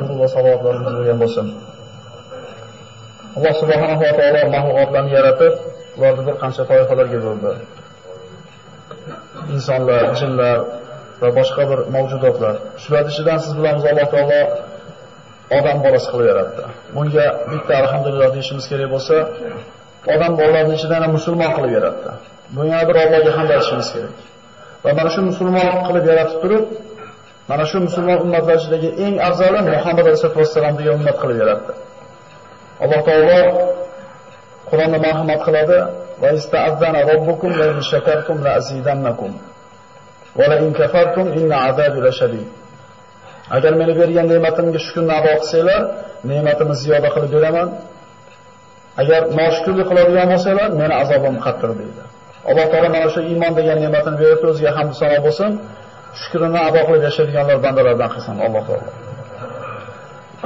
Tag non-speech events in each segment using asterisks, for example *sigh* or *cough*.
nurul va bo'lgan bo'lsin. Alloh subhanahu va taolo mahluqotlarni yaratib, ularni bir qancha toifalarga bo'ldi. Insonlar, jinlar va boshqa bir mavjudotlar. Shular ichidan siz bilamiz Alloh taolo odam bolasi qilib yaratdi. Bunga bitta alhamdulillah deyishimiz kerak bo'lsa, odam bolalarini ichidan ham musulmon qilib yaratdi. Bunga bir Allohga hamd aytishimiz kerak. Va mana shu musulmon qilib yaratib turib, mana shu musulmon ummatlar ichidagi eng afzali Muhammad sollallohu alayhi vasallam degan ummat qilib yaratdi. Alloh taolo Qur'onda marhamat qiladi va ista'zana robbukum la in shakartum la azidannakum va la in kafartum inna azabi lashadid. Agar meni bergan ne'matimga shukrni ado qilsanglar, ne'matimni ziyoda qilib beraman. Agar noshukrlik qiladigan bo'lsanglar, meni azobim qattiq deydi. Alloh taolo mana shu iymon degan ne'matini berib o'ziga hamd sano bo'lsin. Shukrini ado qilib yashaydiganlar bandalardan qilsin Alloh taolo.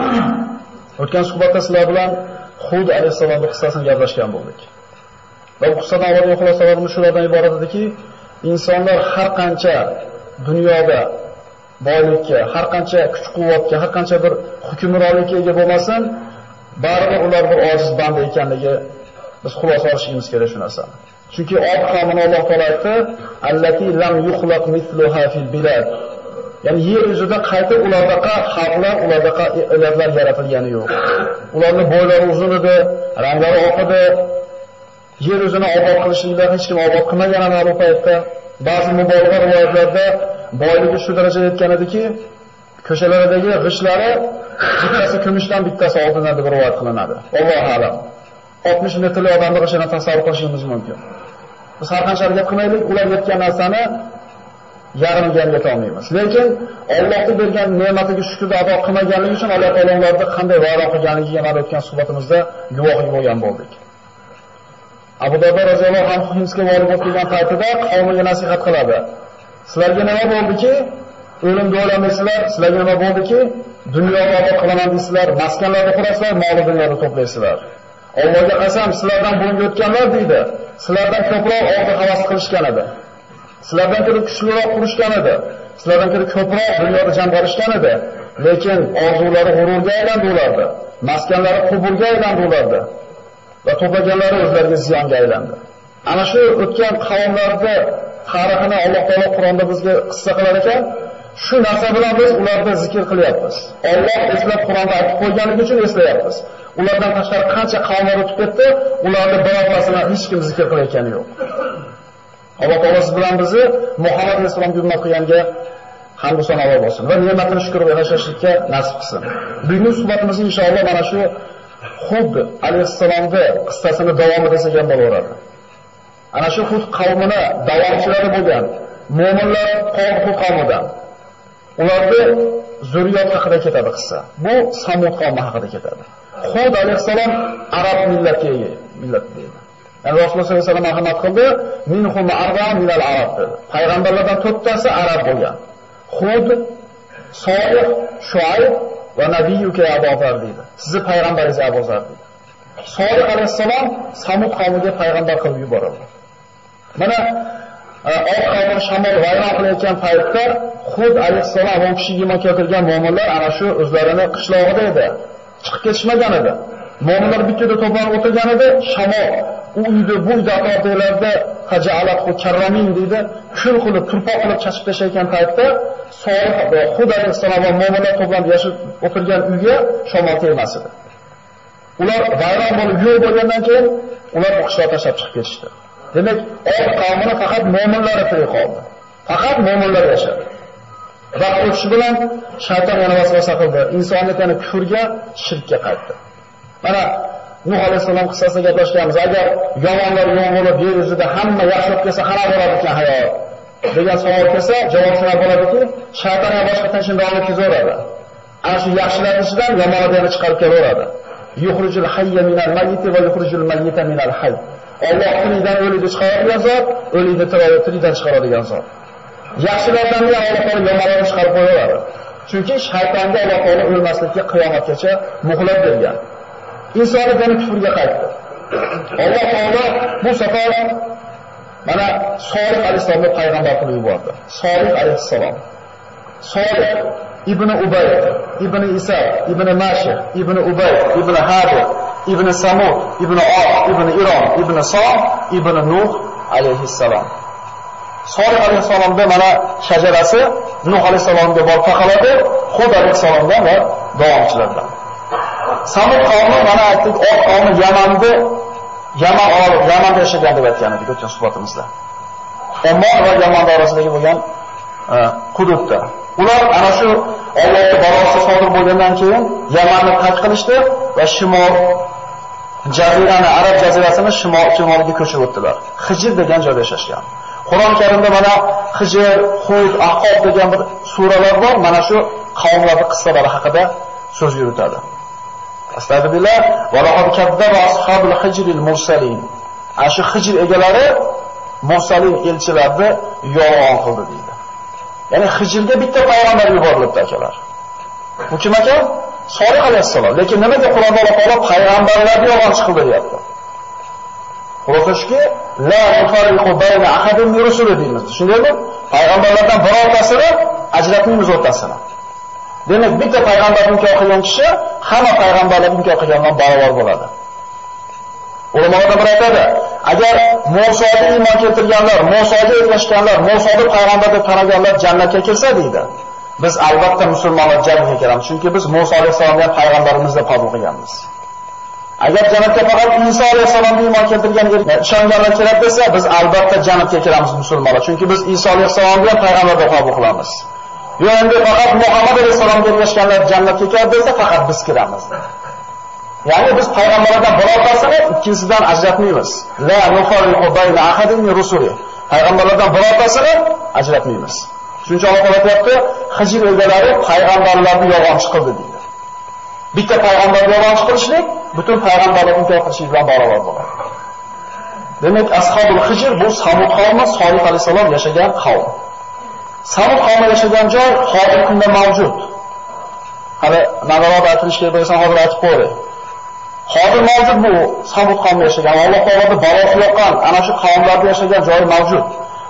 *clears throat* O'tgan suhbatda sizlar bilan Hud alayhisolamning qissasini gaplashgan bo'ldik. Va bu qissadan oladigan xulosalarimiz shulardan iborat ediki, insonlar har qancha dunyoda boylikka, har qancha kuch-quvvatga, har qancha bir hukmronlikka ega bo'lmasin, baribir ular bir ojiz banda ekanligi biz xulosa olishimiz kerak shu narsani. Chunki ot qavmini Alloh taolo aytdi, "Allati lam yuxlaq misluha fil bilad." Ya'ni yer yuzida qayta ulardaqa xalqlar, ulardaqa illatlar yaratilgani yo'q. Ularning bo'ylari uzun edi, ranglari oq edi. Yer yuzini obod qilishlikda hech kim obod qilmagan ana bu paytda. Ba'zi mubolag'a rivoyatlarda boyligi shu darajada yetgan ediki, ko'chalaridagi g'ishlari bittasi kumushdan, bittasi oltindan deb rivoyat qilinadi. Alloh a'lam. 60 metrli odamni o'shani tasavvur qilishimiz mumkin. Biz har qancha harakat qilmaylik, ular yetgan narsani yarimiga yeta olmaymiz. Lekin Allohning bergan ne'matiga shukrni ado qilmaganligi uchun Alloh taolo qanday vayron qilganligiga mana o'tgan suhbatimizda guvohi bo'lgan bo'ldik. Abu Dardo roziyallohu anhu himsga borib o'tgan paytida qavmiga nasihat qiladi. Sizlarga nima bo'ldiki, O'lim o'ylamaysizlar, sizlarga nima bo'ldiki, dunyoga obod qilaman deysizlar, maskanlarni qurasizlar, mol dunyoni to'playsizlar. Allohga qasam, sizlardan bo'lib o'tganlar deydi. Sizlardan ko'proq orzu havas qilishgan edi. Sizlardan ko'ra kuchliroq qurishgan edi. Sizlardan ko'ra ko'proq dunyoda jamg'arishgan edi. Lekin orzulari g'ururga aylandi ulardi. Maskanlari quburga aylandi ulardi. Va to'plaganlari o'zlariga ziyonga aylandi. Ana shu o'tgan qavmlarda tarixini Alloh taolo Qur'onda bizga qissa qilar ekan, shu narsa bilan biz ularni zikr qilyapmiz. Alloh eslab Qur'onda aytib qo'yganligi uchun eslayapmiz. Ulardan tashqari qancha qavmlar o'tib ketdi, ularni birortasini hech kim zikr qilayotgani yo'q. Alloh taolo siz bilan bizni Muhammad alayhissalomga ummat qilganga hamdu sanolar bo'lsin va ne'matini shukr bilan yashashlikka nasib qilsin. Bugungi suhbatimiz inshaalloh mana shu Hud alayhissalomni qissasini davom desak ham bo'laveradi. Ana shu Hud qavmini davomchilari bo'lgan mu'minlar qavm Hud qavmidan ularni zurriyat haqida ketadi qissa. Bu Samud qavmi haqida ketadi. Hud alayhissalom arab millatiga millat deydi. Yani Rasululloh sollallohu alayhi vasallam marhamat qildi, minhum arba minal arab dedi. Payg'ambarlardan to'rttasi arab bo'lgan. Hud, Solih, Shuayb va nabiyuka Abu deydi. Sizni payg'ambaringiz Abuzar deydi. Solih alayhissalom Samud qavmiga payg'ambar qilib yuborildi. Mana oq qavmni shamol vayron qilayotgan paytda Hud alayhissalom va kishi iymon keltirgan mu'minlar ana shu o'zlarini qishlog'ida edi. Chiqib ketishmagan edi. Mu'minlar bitta to'planib o'tirgan edi, shamol u uyda bu uyda atrofdagilarda haja'alathu karramin deydi, kul qilib, turpoq qilib chachib tashlayotgan paytda Solih Hud alayhissalom va mu'minlar to'planib yashab o'tirgan uyga shamol tegmas edi. Ular vayron bo'lib yo'q bo'lgandan keyin ular bu qishloq tashlab chiqib ketishdi. Demak, Od qavmini faqat mu'minlar tirik qoldi. Faqat mu'minlar yashadi. Vaqt o'tishi bilan shayton yana vasvasa qildi. Insoniyat yana kufrga, shirkka qaytdi. Mana Nuh alayhisalom qissasida gaplashganmiz. Agar yomonlar yo'q bo'lib yer yuzida hamma yaxshi bo'lib kelsa, qana bo'ladi ekan hayot? degan savol kelsa, javob shunday bo'ladiki, shayton ham boshqa tinchlikni kezaveradi. Ana shu yaxshilar ichidan yomonlarni yana chiqarib kelaveradi. Yukhrijul hayya minal mayyit va yukhrijul mayyita minal hayy. Alloh tirikdan o'likni chiqaradigan zot, o'likni tirikdan chiqaradigan zot. Yaxshilardan ham Alloh taolo yomonlarni chiqarib qo'yadi. Chunki shaytonga Alloh taolo o'lmaslikka qiyomatgacha muhlat bergan. Insoniyat yana kufrga qaytdi. Alloh taolo bu safar mana Solih alayhisalomni payg'ambar qilib yubordi. Solih alayhisalom. Solih ibn Ubay, ibn Isa, ibn Mashih, ibn Ubay, ibn Hadir, ibn Samud, ibn Oq, ibn Iron, ibn Som, ibn Nuh alayhissalom. Solih alayhissalomda mana shajarasi Nuh alayhissalomga borib taqaladi, Hud alayhissalomdan va davomchilardan. Samud qavmi mana aytdik, Oq qavmi Yamanni Yaman olib, Yamanda yashagan deb aytgan edik o'tgan suhbatimizda. Ommon va Yaman orasidagi bo'lgan e, hududda. Ular ana shu Allohning balosi sodir bo'lgandan keyin Yamanni tark qilishdi va shimol jazirani Arab jazirasini shimol shimoliga ko'chib o'tdilar. Hijr degan joyda yashashgan. Qur'on Karimda mana Hijr, Hud, Ahqob degan bir suralar bor. Mana shu qavmlarning qissalari haqida so'z yuritadi. Astagfirullah va laqad kazzaba ashabul hijril mursalin. Ashu hijr egalari mursalin elchilarni yolg'on qildi deydi. Ya'ni hijrga bitta payg'ambar yuborilibdi akalar. Bu kim ekan? Solih alayhissalom. Lekin nimaga Qur'onda Alloh taolo payg'ambarlarni yolg'onchi qildi deyapti? Xulosaski la nufarriqu bayna ahadin min rusuli deymiz. Shundaymi? Payg'ambarlardan birortasini ajratmaymiz o'rtasini. Demak, bitta payg'ambarning inkor qilgan kishi hamma payg'ambarlar inkor qilgandan barobar bo'ladi. Ulamolar bir aytadi, agar Musoga iymon keltirganlar, Musoga ergashganlar, Musoni payg'ambar deb tanaganlar jannatga kirsa deydi. Biz albatta musulmonlar jannatga kiramiz, chunki biz Muso alayhisolamga payg'ambarimiz deb qabul qilganmiz. Agar jannatga faqat Isa alayhisolamga iymon keltirgan ishonganlar kiradi desa, biz albatta jannatga kiramiz musulmonlar, chunki biz Isa alayhisolamga payg'ambar deb qabul qilamiz. Yo endi faqat Muhammad alayhisolamga ergashganlar jannatga kiradi desa, faqat biz kiramiz. Ya'ni biz payg'ambarlardan birortasini ikkinchisidan ajratmaymiz. La nufarriqu bayna ahadin min rusuli. Payg'ambarlardan birortasini ajratmaymiz. Shuning uchun Alloh Hijr egalari payg'ambarlarni yolg'onchi qildi deydi. Bitta payg'ambarni yolg'onchi qilishlik butun payg'ambarlarni inkor qilishlik bilan barobar bo'ladi. Demak, ashabul Hijr bu Samud qavmi Solih alayhisalom yashagan qavm. Samud qavmi yashagan joy hozir kunda mavjud. Hali navaroda aytilish kerak bo'lsa hozir aytib qo'yay. Hozir mavjud bu Samud qavmi yashagan, Alloh taoloning balosi yoqqan ana shu qavmlarda yashagan joy mavjud.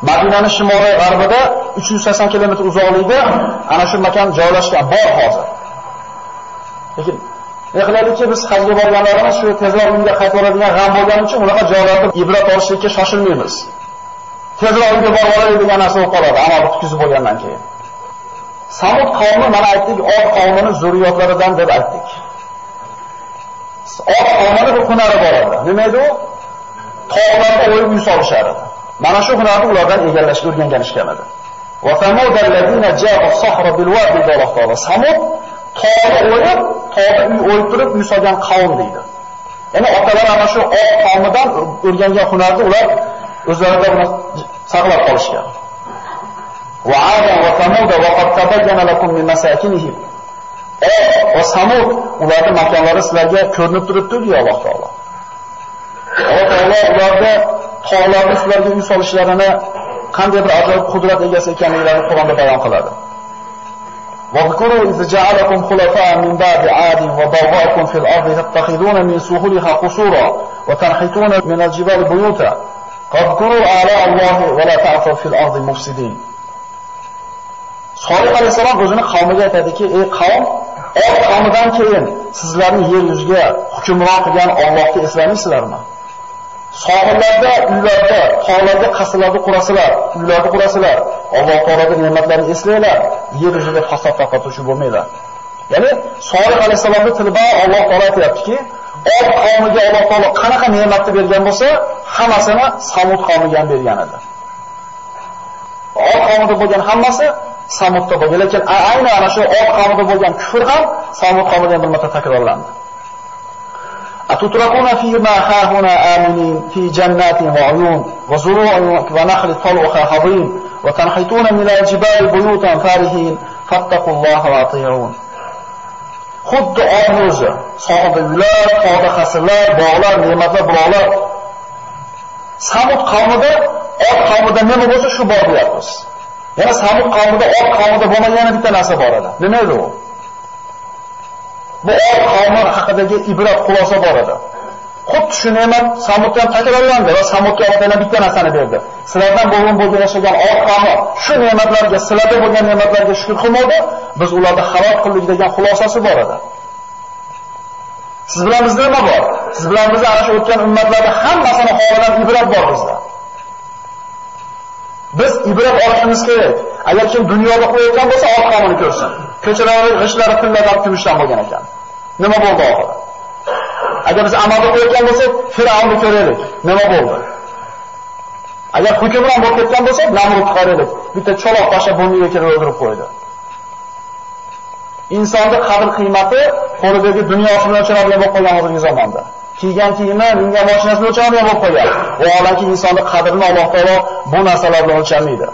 Madinani shimoliy g'arbida 380 kilometr uzoqlikda ana shu makon joylashgan bor hozir. Lekin ne biz hajga borganlarimiz shu tezroq unga qaytaradigan g'am bo'lgani uchun unaqa joylarda ibrat olishlikka shoshilmaymiz. Tezroq unga borib olaylik degan narsa bo'lib qoladi, amal tutkizib bo'lgandan keyin. Samud qavmi mana aytdik, Od qavmining zurriyotlaridan deb aytdik. Od qavmini bir hunari bor edi. Nima edi u? Tog'larda o'yib uy solishar edi. Mana shu hunarni ulardan egallashga o'rgangan ishgan. Va samud allazina ja'a as-sahra bil wadi Alloh Samud tog'i o'yib, tog'i uy o'yib turib uy solgan qavm deydi. Ya'ni otalar ana shu oq qavmidan o'rgangan hunarni ular o'zlarida saqlab qolishgan. Va ada va samud va qad tabayyana lakum min masakinihim. va Samud ularning makonlari sizlarga ko'rinib turibdi deya Alloh taolo. Alloh taolo ularga tog'larni sizlarga uy solishlarini qanday bir ajoyib qudrat egasi ekanliklarini Qur'onda bayon qiladi. واذكروا إذ جعلكم خلفاء من بعد عاد وبوأكم في الأرض تتخذون من سهولها قصورا وتنحتون من الجبال بيوتا واذكروا آلاء الله ولا تعثوا في الأرض مفسدين Solih alayhisalom o'zini qavmiga aytadiki, ey qavm, Od qavmidan keyin sizlarni yer yuziga hukmron qilgan Allohni eslamaysizlarmi? Sohillarda, uylarda, tog'larda qasrlarni qurasizlar, uylarni qurasizlar. Alloh taolaning ne'matlarini eslanglar, yer yuzida fasod tarqatuvchi bo'lmanglar. Ya'ni Solih alayhisalomning tilida Alloh taolo aytayaptiki, Od qavmiga Alloh taolo qanaqa ne'matni bergan bo'lsa, hammasini Samud qavmiga ham bergan edi. Od qavmida bo'lgan hammasi Samudda bo'lgan, lekin aynan ana shu Od qavmida bo'lgan kufr ham Samud qavmida bir marta takrorlandi. أتتركون فيما هاهنا آمنين في جنات وعيون وزروع ونخل طلعها هضيم وتنحتون من الجبال بيوتا فارهين فاتقوا الله وأطيعون xuddi odni o'zi sohilda uylar tog'da qasrlar bog'lar ne'matlar buloqlar samud qavmida ot qavmida nima bo'lsa shu bor deyapmiz yana samud qavmida ot qavmida bo'lmagan yana bitta narsa bor edi nima edi u bu ot qavmi haqidagi ibrat xulosa bor edi Xuddi shu ne'mat Samudga ham takrorlandi va Samudga Alloh bitta narsani berdi. Sizlardan bo'lgan bo'lgan yashagan oq qavmi shu ne'matlarga, sizlarda bo'lgan ne'matlarga shukr qilmadi, biz ularni halok qildik degan xulosasi bor edi. Siz bilan bizda nima bor? Siz bilan bizda ana shu o'tgan ummatlarda hammasini holidan ibrat bor bizda. Biz ibrat olishimiz kerak. Agar kim dunyoda qo'yayotgan bo'lsa, oq qavmini ko'rsin. Ko'chalarda g'ishlari tillardan kumushdan bo'lgan ekan. Nima bo'ldi oxiri? Agar biz amalda qo'ygan bo'lsak, Fir'avnni ko'raylik. Nima bo'ldi? Agar hukmron bo'lib ketgan bo'lsak, Namrud qaraylik. Bitta choloq pasha burniga kirib o'ldirib qo'ydi. Insonni qadr-qiymati qo'lidagi dunyosi bilan o'lchanadigan bo'lib qolgan hozirgi zamonda. Kiygan kiyimi, mingan mashinasi bilan o'lchanadigan bo'lib qolgan. Vaholanki insonni qadrini Alloh taolo bu narsalar bilan o'lchamaydi.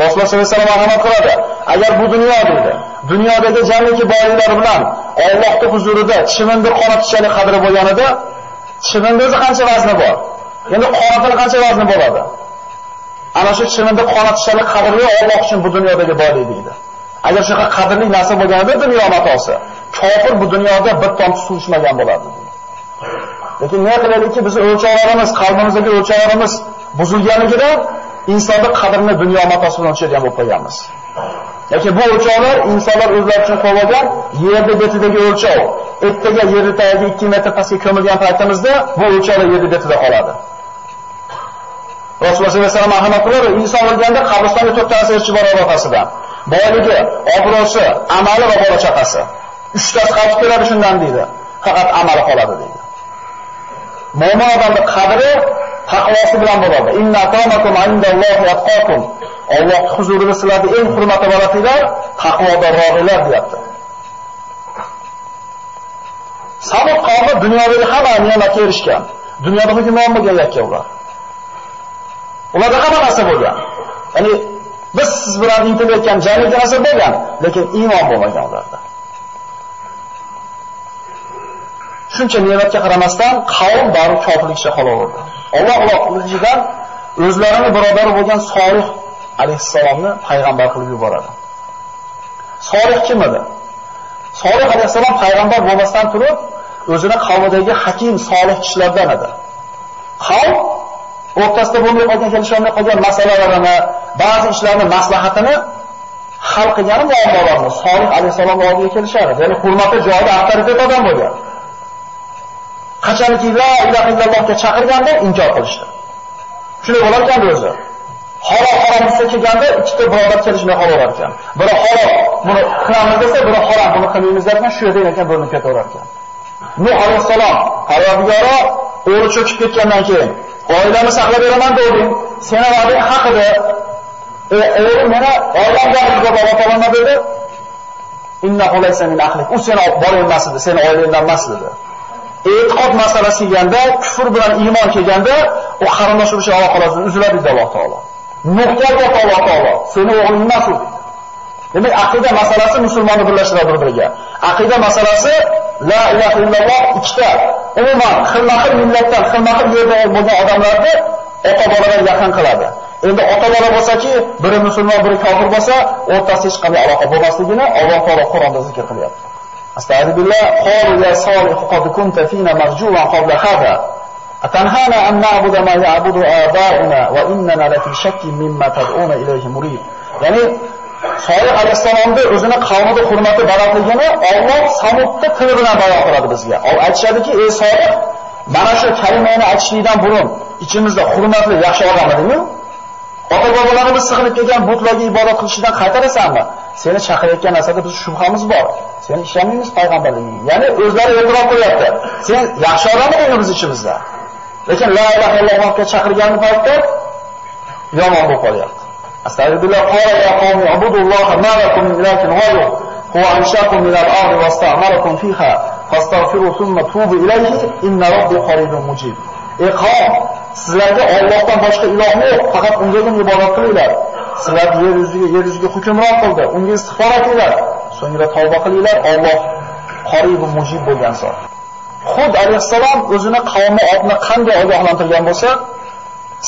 Rasululloh sollallohu alayhi vasallam marhamat qiladi. Agar bu dunyo deydi, dunyodagi jamiki boyliklar bilan Allohning huzurida chivinni qonatishalik qadri bo'lganida, chivinning o'zi qancha vazni bor? Endi qonatini qancha vazni bo'ladi? Ana shu chivinni qonatishalik qadri Alloh uchun bu dunyodagi boylik deydi. Agar shunaqa qadrli narsa bo'lganida dunyo matosi, kofir bu dunyoda bir tomchi suv ichmagan bo'ladi. Lekin nima qilaylikki, biz o'lchovlarimiz, qalbimizdagi o'lchovlarimiz buzilganligidan insonni qadrini dunyo matosi bilan o'lchaydigan bo'lib qolganmiz. Yoki bu o'lchovlar insonlar o'zlari uchun qo'ygan yerda betidagi o'lchov. Ertaga yerni tagiga 2 metr pastga ko'milgan paytimizda bu o'lchovlar yerda betida qoladi. Rasululloh sollallohu alayhi vasallam marhamat qiladi, inson o'lganda qabristonga to'rtta narsa elchi bor orqasidan. Boyligi, obro'si, amali va bola chaqasi. Uchtasi qaytib keladi shundan deydi. Faqat amali qoladi deydi. Mo'min odamning qadri taqvosi bilan bo'ladi. Inna akramakum indallohi atqakum. Alloh huzurida sizlarni eng hurmatli balandlar taqvodorroqlar deyapti. Sabr qavmi dunyodagi hamma ne'matga erishgan. Dunyoda hukmron bo'lgan yakka ular. Ularda hamma narsa bo'lgan. Ya'ni biz siz bilan intilayotgan jamiyat narsa bo'lgan, lekin iymon bo'lmagan ularda. Shuncha ne'matga qaramasdan qavm bari kofirlikcha qolaverdi. Alloh Allohligidan o'zlarini birodari bo'lgan Solih alayhissalomni payg'ambar qilib yuboradi. Solih kim edi? Solih alayhissalom payg'ambar bo'lmasdan turib, o'zini qavmidagi hakim, solih kishilardan edi. Qavm o'rtasida bo'lmay qolgan kelisholmay qolgan masalalarini, ba'zi ishlarni maslahatini hal qilgani muammolarni Solih alayhissalom oldiga kelishardi. Ya'ni hurmati joyida avtoritet odam bo'lgan. Qachonki la ilaha illallohga chaqirganda inkor qilishdi. Shunday bo'lar ekan o'zi. Halol haromga kelganda ikkita birodar kelishmay qolaverar ekan. Biri halol buni qilamiz desa, biri harom buni qilmaymiz derkan, shu yerda ekan bo'linib ketaverar ekan. Nuh alayhissalom Parvardigoro o'g'li cho'kib ketgandan keyin oilamni saqlab beraman dedim. Seni va'dang haq edi. E, o'g'lim meni oilamga deb Alloh taolo nima dedi? U seni bola emas edi, seni oilangdan emas dedi. E'tiqod masalasi kelganda, kufr bilan iymon kelganda, u qarindosh urush aloqalari uziladi dedi Alloh taolo. Nuqta aytdi Alloh taolo, seni o'g'ling emas u. Demak, aqida masalasi musulmonni birlashtiradi bir-biriga. Aqida masalasi la ilaha illalloh ikkita. Umuman xilma-xil millatdan, xilma-xil yerda bo'lgan odamlarni ota-bolalar yaqin qiladi. Endi ota-bola bo'lsa-ki, biri musulmon, biri kofir bo'lsa, o'rtasida hech qanday aloqa bo'lmasligini Alloh taolo Qur'onda zikr qilyapti. أستعذ بالله قالوا يا صالح قد كنت فينا مرجوا قبل هذا أتنهانا أن نعبد ما يعبد آباؤنا وإننا لفي شك مما تدعون إليه مريب يعني Solih alayhissalomni o'zini qavmida hurmati balandligini Alloh Samudda tili bilan bayon qiladi bizga. Ol aytishadiki, "Ey Solih, mana shu kalimani aytishlikdan burun ichimizda hurmatli yaxshi odam edingmi? Ota-bobolarimiz sig'inib kelgan butlarga ibodat qilishdan qaytarasanmi? Seni chaqirayotgan narsada biz shubhamiz bor. Sen ishonmaymiz payg'ambarligingga. Ya'ni o'zlari e'tirof qilyapti. Sen yaxshi odam eding biz ichimizda. Lekin la ilaha illallohga chaqirgan paytda yomon bo'lib qolyapti. Astagfirullah qala ya qawmi ibudulloha ma lakum min ilahin ghayruh. Huwa anshakum min al-ardi wasta'marakum fiha fastaghfiru thumma tubu ilayhi inna rabbi qaribun mujib. Iqom sizlarga Allohdan boshqa iloh yo'q, faqat ungagina ibodat qilinglar. Sizlar yer yuziga, yer yuziga hukmron qildi, unga istig'for qilinglar. So'ngra tavba qilinglar, Alloh qorib mujib bo'lgan zot. Xud alayhissalom o'zini qavmi otni qanday ogohlantirgan bo'lsa,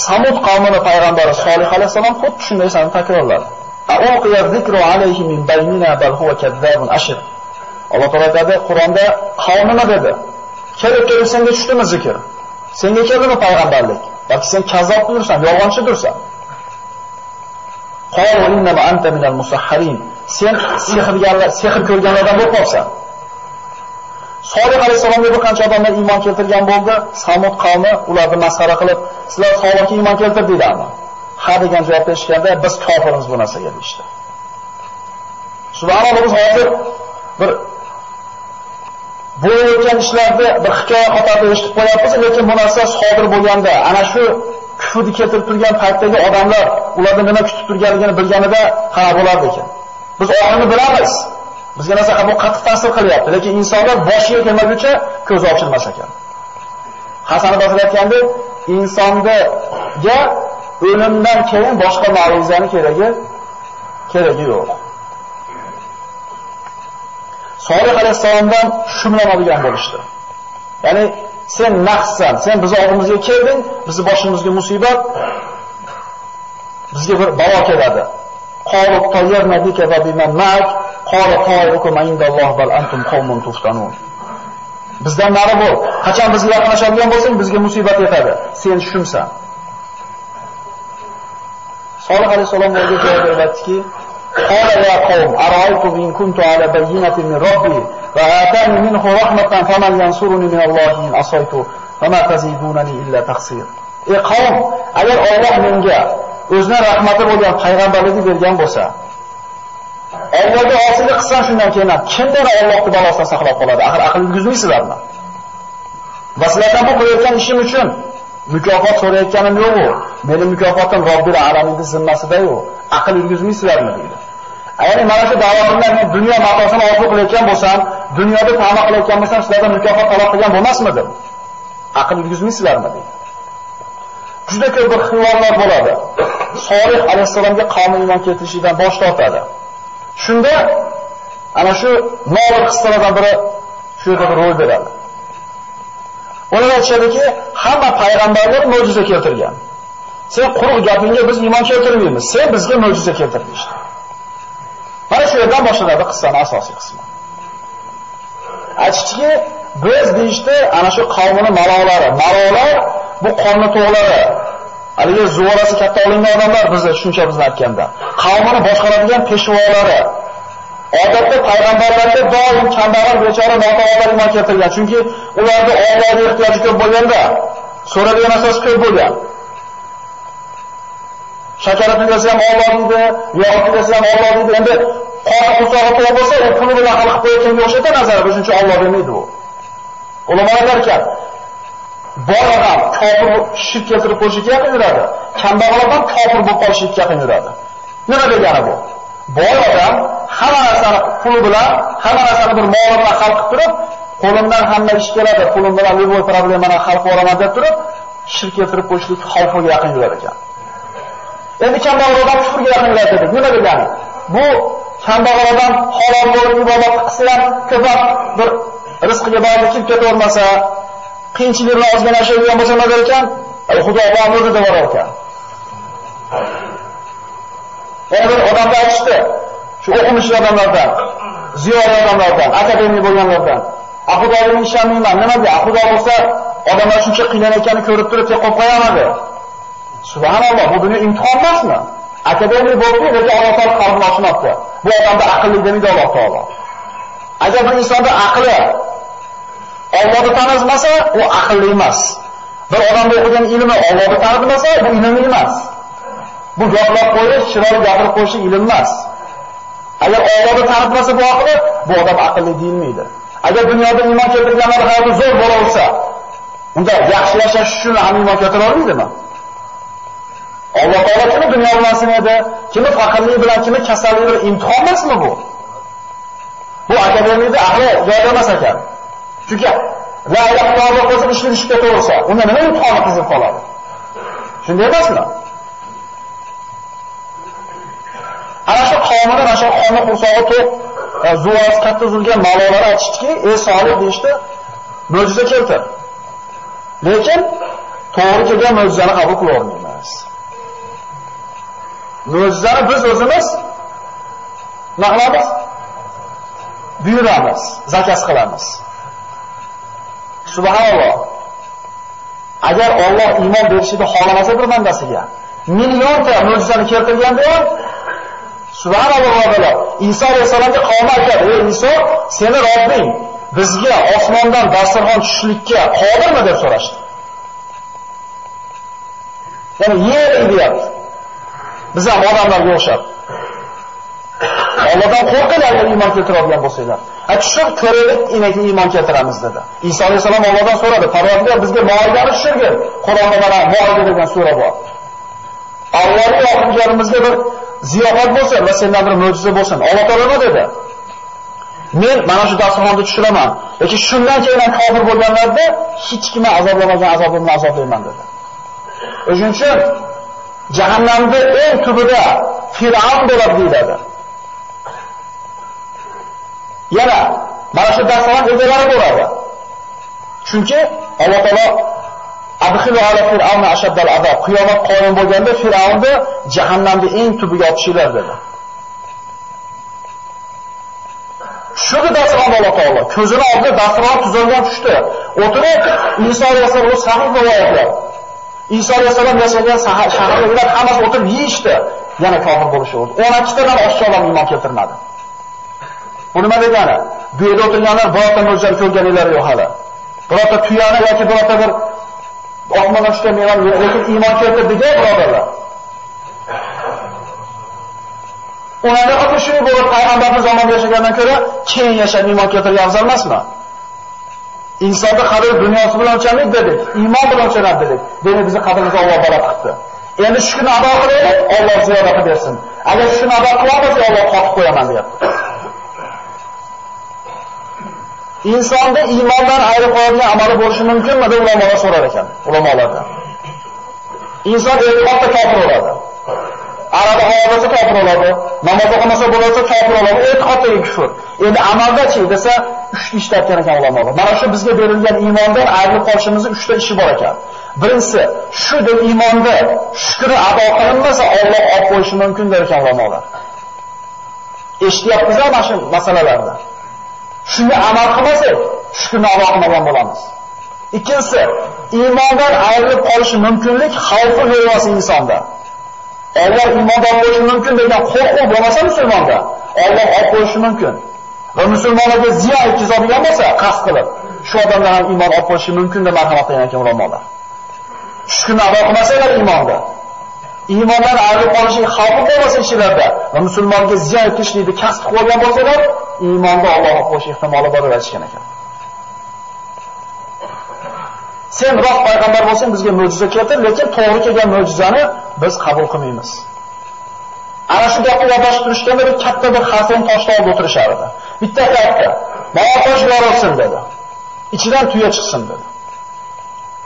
Samud qavmini payg'ambari Solih alayhissalom xuddi shunday san takrorladi. Aqiya zikru alayhi min baynina bal huwa kadzabun ashir. Alloh taolada Qur'onda qavmini dedi? Kelib kelib senga tushdimi zikr? Sen keldimi payg'ambarlik? Balki sen kazzobdirsan, yolg'onchidirsan. Qalu innama anta minal musahharin. Sen sehrgarlar, sehr ko'rganlardan bo'lib qolsan. Solih alayhisalomga bir qancha odamlar iymon keltirgan bo'ldi. Samud qavmi ularni masxara qilib, sizlar Solihga iymon keltirdinglarmi? Ha degan javob berishganda biz kofirmiz bu narsaga deyishdi. Subhanalloh biz hozir bir bo'lib o'tgan ishlarni bir hikoya qatorida eshitib qo'yapmiz, lekin bu narsa sodir bo'lganda, ana shu kufrni keltirib turgan paytdagi odamlar ularni nima kutib turganligini bilganida ha bo'lardi ekan. Biz oxirini bilamiz. Bizga narsa bu qattiq ta'sir qilyapti, lekin insonlar boshiga kelmaguncha ko'zi ochilmas ekan. Hasan Basri aytgandek, insonga o'limdan keyin boshqa ma'ruzani keragi keragi yo'q. Solih alayhisolamdan shu olgan bo'lishdi. Ya'ni sen naqsan, sen biz oldimizga kelding, bizni boshimizga musibat, bizga bir balo keladi. Qolu tayyarna va biman ma'ak, qala ta'irukum indalloh bal antum qawmun tuftanun. Bizdan nari bo'l. Qachon bizga yaqinlashadigan bo'lsang, bizga musibat yetadi. Sen shumsan. Solih alayhisolam o'ziga javob beryaptiki, قال يا قوم أرأيتم إن كنت على بينة من ربي وآتاني منه رحمة فمن ينصرني من الله إن عصيت فما تزيدونني إلا تقصير ey qavm agar Alloh menga o'zining rahmati bo'lgan payg'ambarlikni bergan bo'lsa Allohga osilik qilsam shundan keyin kim meni Allohning balosidan saqlab qoladi axir aql yurgizmaysizlarmi va sizlardan bu qilayotgan ishim uchun mukofot so'rayotganim yo'q u meni mukofotim Robbil alaminning zimmasida-yu aql yurgizmaysizlarmi deydi Ya'ni mana shu da'votimdan men dunyo matosini orzu qilayotgan bo'lsam, dunyoda ta'ma qilayotgan bo'lsam, sizlardan mukofot talab qilgan bo'lmasmidi? Aql yurgizmaysizlarmi deydi. Juda ko'p bir xivorlar bo'ladi. Solih alayhissalomga qavmi iymon keltirishidan bosh tortadi. Shunda ana shu nodir qissalardan biri shu yerda ro'y beradi. Ular aytishadiki, hamma payg'ambarlar mo'jiza keltirgan. Sen quruq gapingga biz iymon keltirmaymiz. Sen bizga mo'jiza keltirding. Mana shu yerdan boshlanadi qissaning asosiy qismi. Aytishdiki, biz deyishdi, ana shu qavmini malolari, malolar bu qonni to'g'lari. Haligi zuvorasi katta olingan odamlar bizda shuncha bizni aytganda. Qavmini boshqaradigan peshvolari. Odatda payg'ambarlarga doim kambag'al bechora notavonlar iymon keltirgan, chunki ularda Allohga ehtiyoji ko'p bo'lganda, so'radigan narsasi ko'p bo'lgan. Shakar tugasa ham Alloh deydi, yog' tugasa ham Alloh deydi. Endi qora qursog'i to'q bo'lsa, u puli bilan xalq qo'yayotganga o'xshaydi nazar, shuncha Alloh demaydi u. Ulamolar ekan bor odam kofir shirk keltirib qo'yishga yaqin yuradi. Kambag'al odam kofir bo'lib qolishga yaqin yuradi. Nima degani bu? Boy odam hamma narsani puli bilan, hamma narsani bir moli bilan xalq qilib turib, qo'limdan hamma ish keladi, pulim bilan любой problemani hal qilaman deb turib, shirk keltirib qo'yishlik xavfiga yaqin yurar ekan. Endi kambag'al odam kufrga yaqinlashadi dedik. Nima degani? Bu kambag'al odam halol bo'lib ibodat qilsa ham ko'proq bir rizqiga bog'liq kelib ketavermasa, qiyinchilik bilan ozgina yashaydigan bo'lsa nima der ekan? Xudo bor o'zi deb ekan. Yana bir aytishdi, shu o'qimishli odamlardan, ziyoli odamlardan, akademik bo'lganlardan. Xudoga ishonmayman. Nima deydi? Xudo bo'lsa, odamlar shuncha qiynalayotganini ko'rib turib, qo'yib qo'yamadi. Subhanalloh, bu dunyo imtihon emasmi? Akademik bo'lsa, lekin Alloh taolo qalbini ochmoqda. Bu odamda aqlli demaydi Alloh taolo. Agar bir insonda aqli Allohni tanimasa, u aqlli emas. Bir odamda o'qigan ilmi Allohni tanimasa, bu ilm emas. Bu gaplab qo'yish, chiroyli gapirib qo'yish ilm emas. Agar Allohni tanimasa bu aqli, bu odam aqlli deyilmaydi. Agar dunyoda iymon keltirganlar hayoti zo'r bo'lsa, unda yaxshi yashash uchun ham iymon keltira olmaydimi? Alloh taolo kimni dunyo bilan kimni kimi faqirlik bilan, kimni kasallik bilan imtihon emasmi bu? Bu akademiyada ahli joyda emas ekan. Chunki la ilaha illalloh qo'shib ishni ishga to'g'risa, unda nima imtihoni qizib qoladi? Shunday emasmi? Ana shu qavmini, ana shu qavmi qursog'i to'q, e, zuvas katta zulgan malolar aytishdiki, ey solih deyishdi, mo'jiza keltir. Lekin to'g'ri kelgan mo'jizani qabul qila. Mo'jizani biz o'zimiz nima qilamiz? Buyuramiz, zakaz qilamiz. Subhanalloh. agar Alloh iymon berishini xohlamasa bir bandasiga millionta mo'jizani keltirganda ham subhanalloh va inson Iso alayhisolamga qavmi aytadi: "Ey Iso, seni Robbing bizga osmondan dasturxon tushishlikka qodirmi?" deb so'rashdi. Ya'ni yer deyapti. Biz ham odamlarga o'xshab. Allohdan qo'rqinglar agar iymon keltiradigan bo'lsanglar. A tushib ko'raylik, inaga iymon keltiramiz dedi. Iso alayhisalom Allohdan so'radi, "Parvardigor bizga Moidani tushirgin." Qur'onda mana Moida degan sura bor. Allohning oxirgarimizga bir ziyofat bo'lsin va sendan bir mo'jiza bo'lsin. Alloh taolo dedi? Men mana shu dasturxonni tushiraman. Lekin shundan keyin ham kofir bo'lganlarda hech kim azoblamagan azobimni azoblayman dedi. O'shuning uchun jahannamda eng tubida Fir'avn bo'ladi deyiladi. Yana mana shu dastlab egalari bo'ladi. Chunki Alloh taolo Adxilu ala fir'avna ashaddal azob. Qiyomat qoyim bo'lganda Fir'avnni jahannamda eng tubiga otishinglar dedi. Shu dasturxon Alloh taolo ko'zini oldida dasturxon tuzilgan tushdi. O'tirib inson alayhissalom sahih rivoyatlar. Iso alayhisalom yashagan shahardagilar hammasi o'tirib yeyishdi. Yana kofir bo'lishardi. 12 tadan oshchoqlar iymon keltirmadi. Bu nima degani? Bu yerda o'tirganlar birorta mo'jiza ko'rganinglar yo'q hali. Birorta tuyani yoki birorta bir osmondan tushgan mevani lekin iymon keltirdi-da, birodarlar. Ularda xuddi shu bo'lib payg'ambarning zamonida yashagandan ko'ra keyin yashab iymon keltirgan afzal emasmi? Insonni qadri dunyosi bilan o'lchanmaydi dedik, iymon bilan o'lchanadi dedik. Demak, bizni qadrimizni Alloh baland qildi. Endi shu kuni ado qilaylik, Alloh ziyoda qilib bersin. Agar shuni ado qilolmasa, olloh qotib qo'yaman deyapti. insonda iymondan ayirib qo'yadigan amali bo'lishi mumkinmi deb ulamolar so'rar ekan, ulamolardan. Inson e'tiqodda kofir bo'ladi. Arabi bo'lsa kofir bo'ladi, namoz o'qimasa bo'lsa kofir bo'ladi, e'tiqoddagi kufr. Endi amaldachi desa, 3 ish aytgan ekan ulamolar. Mana shu bizga berilgan iymondan ayrilib qolishimizning 3 ta ishi bor ekan. Birinchisi, shu deb iymonda shukri ado qilinmasa, Alloh olib qo'yishi mumkin der ekan ulamolar. Eshityapmizlar mana shu masalalarni? Shunga amal qilmasak, shukrni ado qilmagan bo'lamiz. Ikkinchisi, iymondan ayrilib qolish mumkinlik xavfi yo'qmas insonda. Alloh iymondan bo'lishi mumkin degan qo'rquv bo'lmasa musulmonda, Alloh olib qo'yishi mumkin. Va musulmonlarga ziyon yetkazadigan bo'lsa, qasd qilib, shu odamlar ham iymon olib qo'yishi mumkin deb marhamat qilgan ekan ulamolar. Tushkunni ado qilmasalar iymonni. iymondan ayrilib qolishi xavfi bo'lmasa ishlarda va musulmonga ziyon yetkazishlikni kasb qilgan bo'lsalar, iymonda Alloh qo'sh ehtimoli bor deb aytishgan ekan. Sen rost payg'ambar bo'lsang bizga mo'jiza keltir, lekin to'g'ri kelgan mo'jizani biz qabul qilmaymiz. Ana shu gapni yodlashib turishganda bir katta bir xasin toshni olib o'tirishar edi. Bitta katta "Mana tosh yorilsin" dedi. Ichidan tuya chiqsin dedi.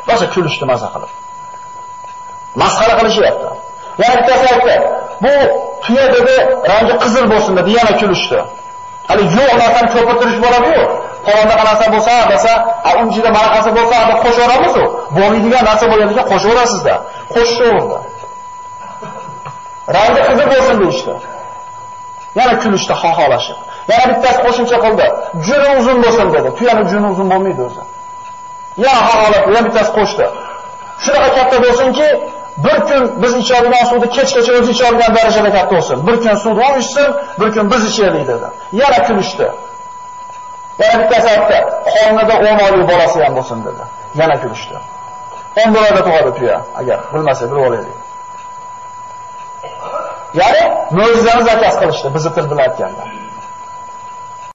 Boshqa kulishdi maza qilib. Masxara qilishyapti. Yana bittasi aytdi, "Bu tuya dedi, rangi qizil bo'lsin" dedi, yana kulishdi. Hali yo'q narsani ko'pirtirish bo'ladi-ku. Narsa bo'lsa, desa, uni ichida maraqasi bo'lsa, deb qo'shaveramiz-ku. Bo'lmaydigan narsa bo'lganligi qo'shaverasizda. Qo'shaverdi. Rangi qizil bo'lsin deyishdi. Yana kulishdi xoholashib. Yana bittasi qo'shimcha qildi. Juni uzun bo'lsin dedi. Tuyani juni uzun bo'lmaydi o'zi. Yana xoholab, yana bittasi qo'shdi. Shunaqa katta bo'lsinki, bir kun biz ichadigan suvni kechgacha o'zi ichadigan darajada katta bo'lsin. Bir kun suvni u ichsin, bir kun biz ichaylik dedi. Yana kulishdi. Yana bittasi aytdi, "Xonada 10 oylik bolasi ham bo'lsin dedi. Yana kulishdi. 10 dollarga tug'adi tuya, agar bilmasa bilib olaylik. Ya'ni mo'jizani zakaz qilishdi, bizni til bilan aytganda.